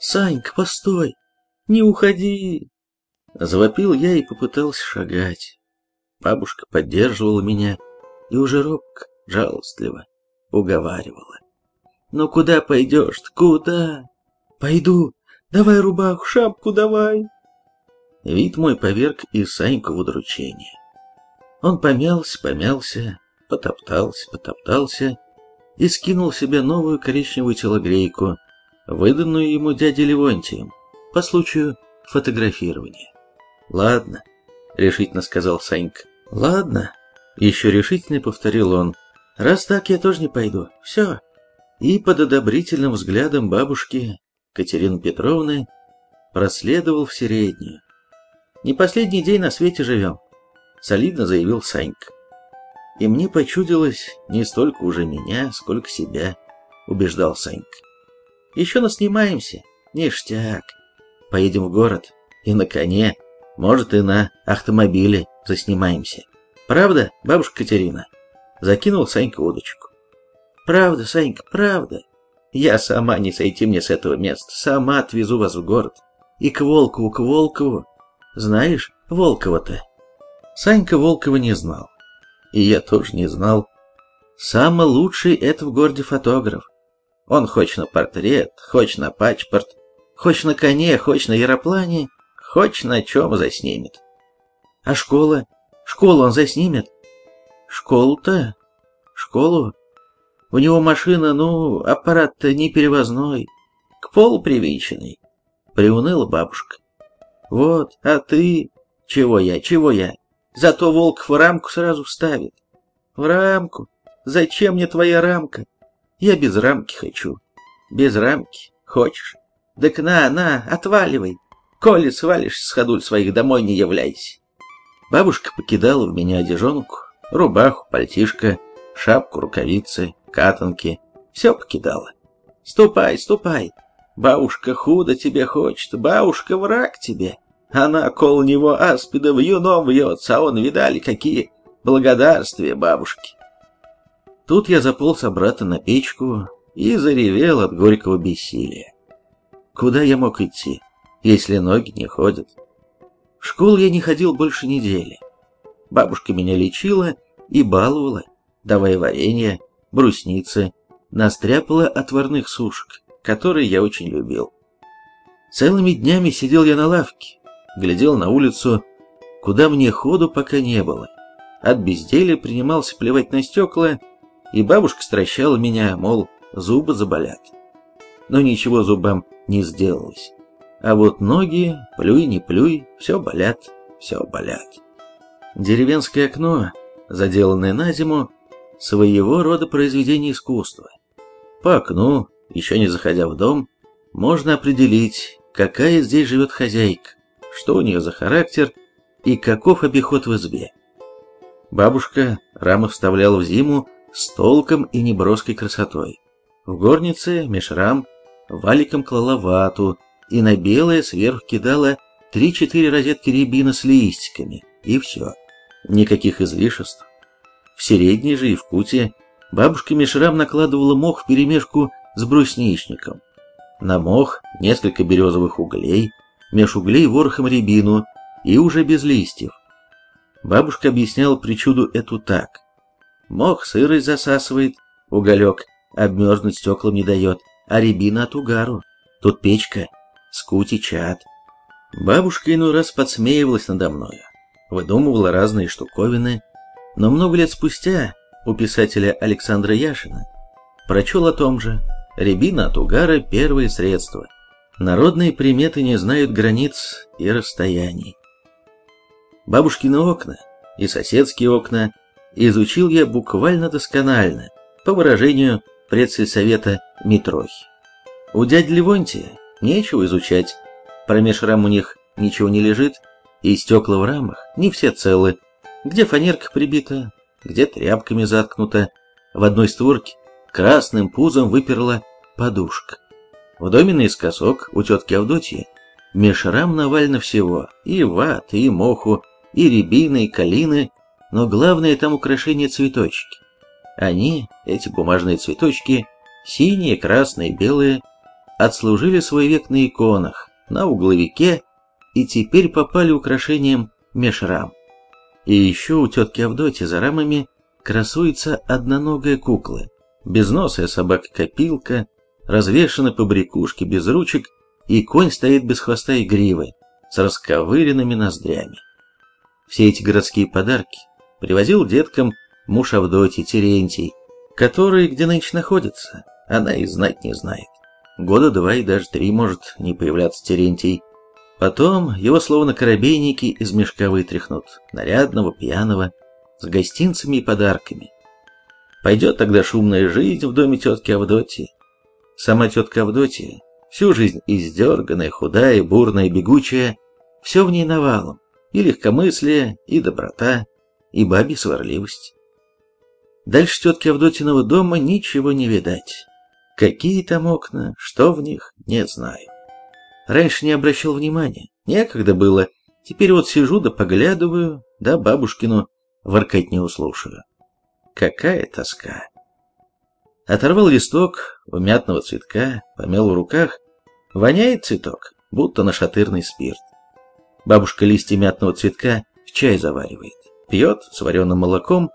Санька, постой! Не уходи!» Завопил я и попытался шагать. Бабушка поддерживала меня и уже робко, жалостливо уговаривала. «Ну куда пойдешь-то, куда?» «Пойду. Давай рубаху, шапку давай!» Вид мой поверг и Саньку в удручение. Он помялся, помялся, потоптался, потоптался и скинул себе новую коричневую телогрейку, выданную ему дядей Левонтием по случаю фотографирования. «Ладно», — решительно сказал Санька. «Ладно», — еще решительно повторил он. «Раз так, я тоже не пойду. Все». И под одобрительным взглядом бабушки Катерины Петровны проследовал в Середнюю. «Не последний день на свете живем», — солидно заявил Санька. И мне почудилось не столько уже меня, сколько себя, убеждал Санька. Еще наснимаемся, ништяк. Поедем в город и на коне, может и на автомобиле заснимаемся. Правда, бабушка Катерина? Закинул Санька удочку. Правда, Санька, правда. Я сама не сойти мне с этого места, сама отвезу вас в город. И к Волкову, к Волкову. Знаешь Волкова-то? Санька Волкова не знал. И я тоже не знал. Самый лучший это в городе фотограф. Он хочет на портрет, хочет на пачпорт, хочет на коне, хочет на яроплане, хочет на чем заснимет. А школа? Школу он заснимет? Школу-то? Школу? У него машина, ну, аппарат-то не перевозной, к полу привинченный. Приуныла бабушка. Вот, а ты... Чего я, чего я? Зато Волков в рамку сразу вставит. В рамку? Зачем мне твоя рамка? Я без рамки хочу. Без рамки. Хочешь? Так на, на, отваливай. Коли свалишь с ходуль своих домой, не являйся. Бабушка покидала в меня одежонку, рубаху, пальтишко, шапку, рукавицы, катанки. Все покидала. Ступай, ступай. Бабушка худо тебе хочет, бабушка враг тебе. Она кол него аспида в юном вьется, а он, видали, какие благодарствия бабушки. Тут я заполз обратно на печку и заревел от горького бессилия. Куда я мог идти, если ноги не ходят? В школу я не ходил больше недели. Бабушка меня лечила и баловала, давая варенье, брусницы, настряпала отварных сушек, которые я очень любил. Целыми днями сидел я на лавке, глядел на улицу, куда мне ходу пока не было. От безделия принимался плевать на стекла, и бабушка стращала меня, мол, зубы заболят. Но ничего зубам не сделалось. А вот ноги, плюй не плюй, все болят, все болят. Деревенское окно, заделанное на зиму, своего рода произведение искусства. По окну, еще не заходя в дом, можно определить, какая здесь живет хозяйка что у нее за характер и каков обиход в избе. Бабушка рамы вставляла в зиму с толком и неброской красотой. В горнице меж рам валиком клала вату и на белое сверху кидала три-четыре розетки рябина с листиками, и все. Никаких излишеств. В середней же и в куте бабушка Мишрам накладывала мох перемешку с брусничником. На мох несколько березовых углей, меж углей ворохом рябину и уже без листьев. Бабушка объясняла причуду эту так. Мох сырость засасывает, уголек обмерзнуть стеклам не дает, а рябина от угару. Тут печка, скути чад. Бабушка иной раз подсмеивалась надо мною, выдумывала разные штуковины, но много лет спустя у писателя Александра Яшина прочел о том же «Рябина от угара – первое средство», Народные приметы не знают границ и расстояний. Бабушкины окна и соседские окна изучил я буквально досконально, по выражению предсельсовета Митрохи. У дяди Левонтия нечего изучать, промеж рам у них ничего не лежит, и стекла в рамах не все целы, где фанерка прибита, где тряпками заткнута, в одной створке красным пузом выперла подушка. В доме наискосок у тетки Авдотьи меж рам навально всего, и ват, и моху, и рябины, и калины, но главное там украшение цветочки. Они, эти бумажные цветочки, синие, красные, белые, отслужили свой век на иконах, на угловике и теперь попали украшением меж рам. И еще у тетки Авдоти за рамами красуется одноногая кукла, безносая собака-копилка, развешаны побрякушки без ручек, и конь стоит без хвоста и гривы, с расковыренными ноздрями. Все эти городские подарки привозил деткам муж Авдотьи Терентий, который где нынче находится, она и знать не знает. Года два и даже три может не появляться Терентий. Потом его словно корабейники из мешка вытряхнут, нарядного, пьяного, с гостинцами и подарками. Пойдет тогда шумная жизнь в доме тетки Авдотьи. Сама тетка Авдотья, всю жизнь издерганная, худая, бурная, бегучая, все в ней навалом, и легкомыслие, и доброта, и бабья сварливость. Дальше тетки Авдотиного дома ничего не видать. Какие там окна, что в них, не знаю. Раньше не обращал внимания, некогда было. Теперь вот сижу да поглядываю, да бабушкину воркотню слушаю. Какая тоска. Оторвал листок у мятного цветка, помел в руках. Воняет цветок, будто нашатырный спирт. Бабушка листья мятного цветка в чай заваривает. Пьет с вареным молоком.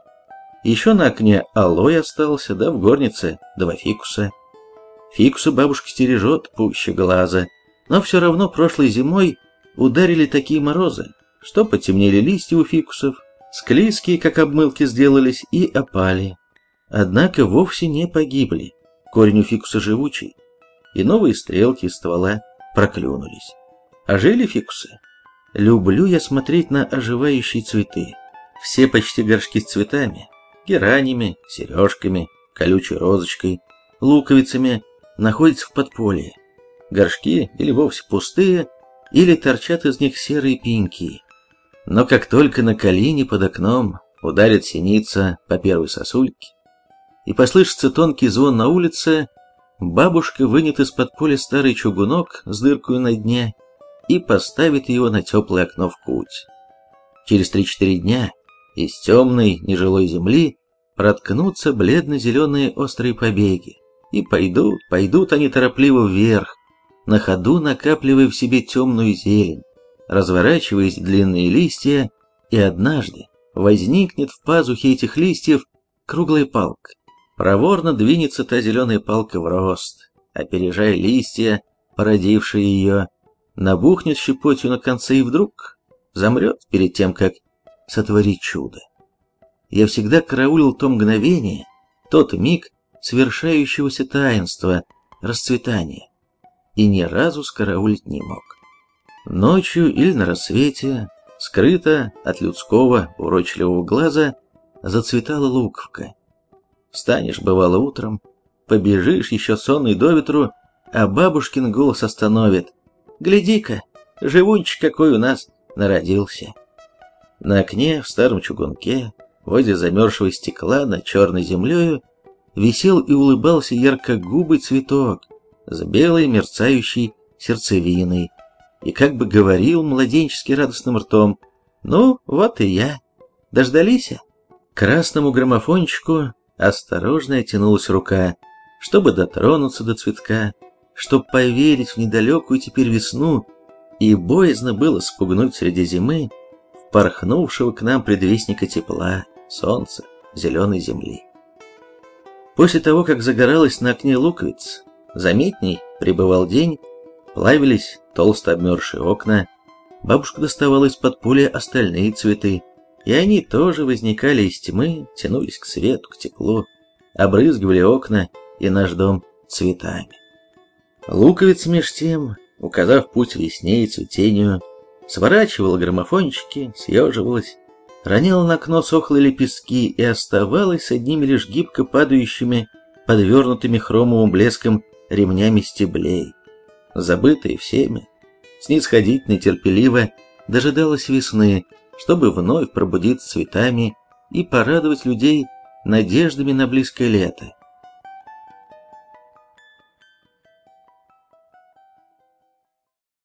Еще на окне алой остался, да в горнице два фикуса. Фикуса бабушка стережет пуще глаза. Но все равно прошлой зимой ударили такие морозы, что потемнели листья у фикусов, склизкие, как обмылки, сделались и опали. Однако вовсе не погибли. Корень у фикуса живучий, и новые стрелки из ствола проклюнулись. А жили фикусы Люблю я смотреть на оживающие цветы. Все почти горшки с цветами, геранями, сережками, колючей розочкой, луковицами находятся в подполье. Горшки или вовсе пустые, или торчат из них серые пеньки. Но как только на колени под окном ударит синица по первой сосульке, и послышится тонкий звон на улице, бабушка вынет из-под поля старый чугунок с дыркой на дне и поставит его на теплое окно в куть. Через 3-4 дня из темной нежилой земли проткнутся бледно-зеленые острые побеги, и пойдут, пойдут они торопливо вверх, на ходу накапливая в себе темную зелень, разворачиваясь длинные листья, и однажды возникнет в пазухе этих листьев круглая палка. Проворно двинется та зеленая палка в рост, опережая листья, породившие ее, набухнет щепотью на конце и вдруг замрет перед тем, как сотворить чудо. Я всегда караулил то мгновение, тот миг свершающегося таинства, расцветания, и ни разу скараулить не мог. Ночью или на рассвете, скрыто от людского урочливого глаза, зацветала луковка. Встанешь, бывало, утром, побежишь еще сонный до ветру, а бабушкин голос остановит. Гляди-ка, живунчик какой у нас народился. На окне в старом чугунке, возле замерзшего стекла над черной землею, висел и улыбался ярко-губый цветок с белой мерцающей сердцевиной и как бы говорил младенчески радостным ртом «Ну, вот и я. Дождались?» К красному граммофончику осторожно тянулась рука, чтобы дотронуться до цветка, чтоб поверить в недалекую теперь весну, и боязно было спугнуть среди зимы впорхнувшего к нам предвестника тепла, солнца, зеленой земли. После того, как загоралась на окне луковиц, заметней прибывал день, плавились толсто обмерзшие окна, бабушка доставала из-под пули остальные цветы, и они тоже возникали из тьмы, тянулись к свету, к теплу, обрызгивали окна и наш дом цветами. Луковица меж тем, указав путь весне и цветению, сворачивала граммофончики, съеживалась, роняла на окно сохлые лепестки и оставалась с одними лишь гибко падающими, подвернутыми хромовым блеском ремнями стеблей. Забытые всеми, снисходительно терпеливо дожидалась весны, чтобы вновь пробудиться цветами и порадовать людей надеждами на близкое лето.